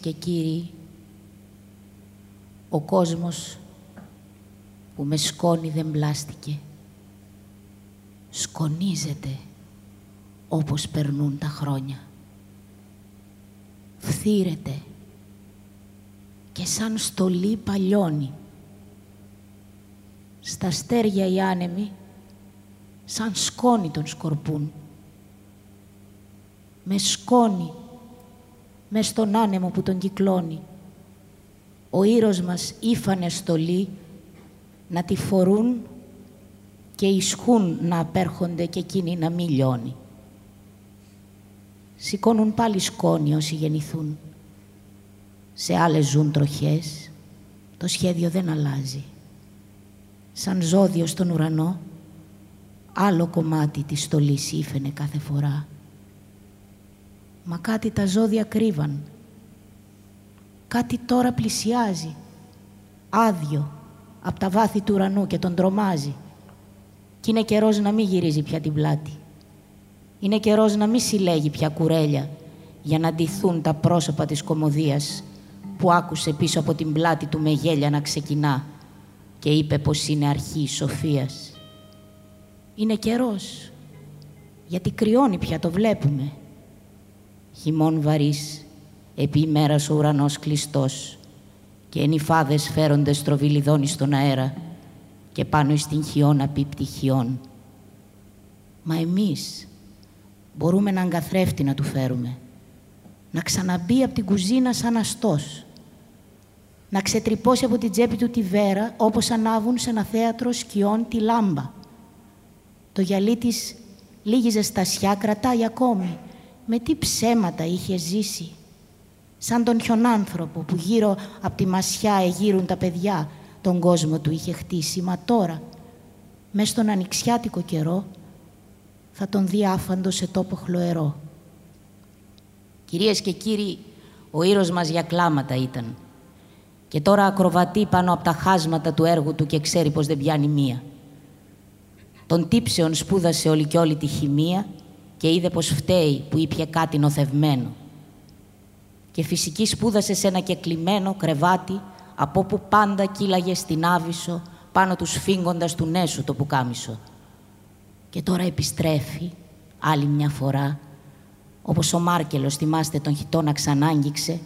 και κύριοι, ο κόσμος που με σκόνη δεν μπλάστηκε, σκονίζεται όπως περνούν τα χρόνια. Φθύρεται και σαν στολή παλιώνει. Στα στέρια οι άνεμοι σαν σκόνη τον σκορπούν. Με σκόνη μες στον άνεμο που τον κυκλώνει. Ο ήρος μας ήφανε στολή να τη φορούν και ισχούν να απέρχονται και εκείνοι να μην λιώνει. Σηκώνουν πάλι σκόνη όσοι γεννηθούν. Σε άλλες ζουν τροχές, το σχέδιο δεν αλλάζει. Σαν ζώδιο στον ουρανό, άλλο κομμάτι της στολής ήφαινε κάθε φορά. Μα κάτι τα ζώδια κρύβαν. Κάτι τώρα πλησιάζει, άδειο, από τα βάθη του ουρανού και τον τρομάζει. Κι είναι καιρός να μην γυρίζει πια την πλάτη. Είναι καιρός να μην συλλέγει πια κουρέλια για να ντυθούν τα πρόσωπα της κομμωδίας που άκουσε πίσω από την πλάτη του με γέλια να ξεκινά και είπε πως είναι αρχή σοφίας. Είναι καιρός, γιατί κρυώνει πια, το βλέπουμε. Χειμών βαρύς, επί ημέρας ο ουρανός κλειστός και ενυφάδες φέρονται στροβιλιδόνι στον αέρα και πάνω στην χιόνα πίπτη χιόν. Μα εμείς μπορούμε έναν καθρέφτη να του φέρουμε, να ξαναμπεί από την κουζίνα σαν αστός, να ξετρυπώσει από την τσέπη του τη βέρα όπως ανάβουν σε ένα θέατρο σκιών τη λάμπα. Το γυαλί της λίγη ζεστασιά κρατάει ακόμη. Με τι ψέματα είχε ζήσει. Σαν τον χιονάνθρωπο που γύρω από τη μασιά εγείρουν τα παιδιά, τον κόσμο του είχε χτίσει. Μα τώρα, μες στον ανοιξιάτικο καιρό, θα τον δει άφαντο σε τόπο χλωερό. Κυρίες και κύριοι, ο ήρος μας για κλάματα ήταν. Και τώρα ακροβατεί πάνω από τα χάσματα του έργου του και ξέρει πως δεν πιάνει μία. Τον τύψεων σπούδασε όλη και όλη τη χημεία και είδε πως φταίει που ήπια κάτι νοθευμένο. Και φυσική σπούδασε σε ένα κεκλειμένο κρεβάτι από όπου πάντα κύλαγε στην Άβυσσο πάνω τους σφίγγοντας του νέσου το πουκάμισο. Και τώρα επιστρέφει άλλη μια φορά όπως ο Μάρκελος θυμάστε τον χιτόνα ξανάγγιξε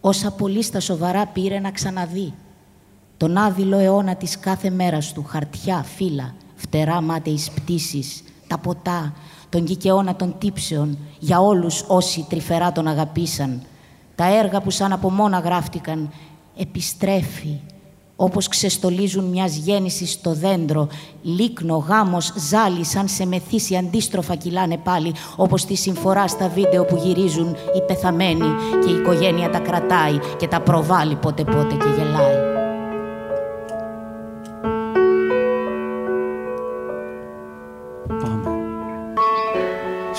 όσα πολύ στα σοβαρά πήρε να ξαναδεί τον άδειλο αιώνα της κάθε μέρας του, χαρτιά, φύλλα, φτερά μάταιης πτήσεις, τα ποτά, τον κικαιώνα των τύψεων, για όλους όσοι τρυφερά τον αγαπήσαν. Τα έργα που σαν από μόνα γράφτηκαν, επιστρέφει, όπως ξεστολίζουν μιας γέννησης στο δέντρο, λίκνο, γάμος, ζάλι, σαν σε μεθύσι αντίστροφα κυλάνε πάλι, όπως τη συμφορά στα βίντεο που γυρίζουν οι πεθαμένοι και η οικογένεια τα κρατάει και τα προβάλλει πότε πότε και γελάει.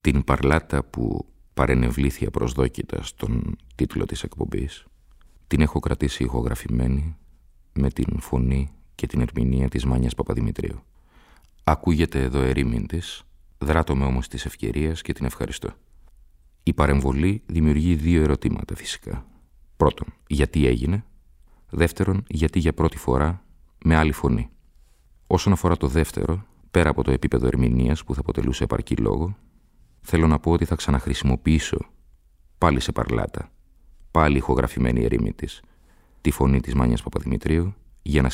Την παρλάτα που παρενευλήθη απροσδόκητα στον τίτλο της εκπομπής, την έχω κρατήσει ηχογραφημένη με την φωνή και την ερμηνεία της Μάνιας Παπαδημητρίου. Ακούγεται εδώ ερήμην της, δράτω όμως της ευκαιρίας και την ευχαριστώ. Η παρεμβολή δημιουργεί δύο ερωτήματα φυσικά. Πρώτον, γιατί έγινε; Δεύτερον, γιατί για πρώτη φορά με άλλη φωνή; Όσον αφορά το δεύτερο, πέρα από το επίπεδο ερμηνείας που θα αποτελούσε επαρκή λόγο, θέλω να πω ότι θα ξαναχρησιμοποιήσω πάλι σε παρλάτα πάλι ηχογραφημένη ερήμη της, τη φωνή της Μάνιας Παπαδημητρίου για να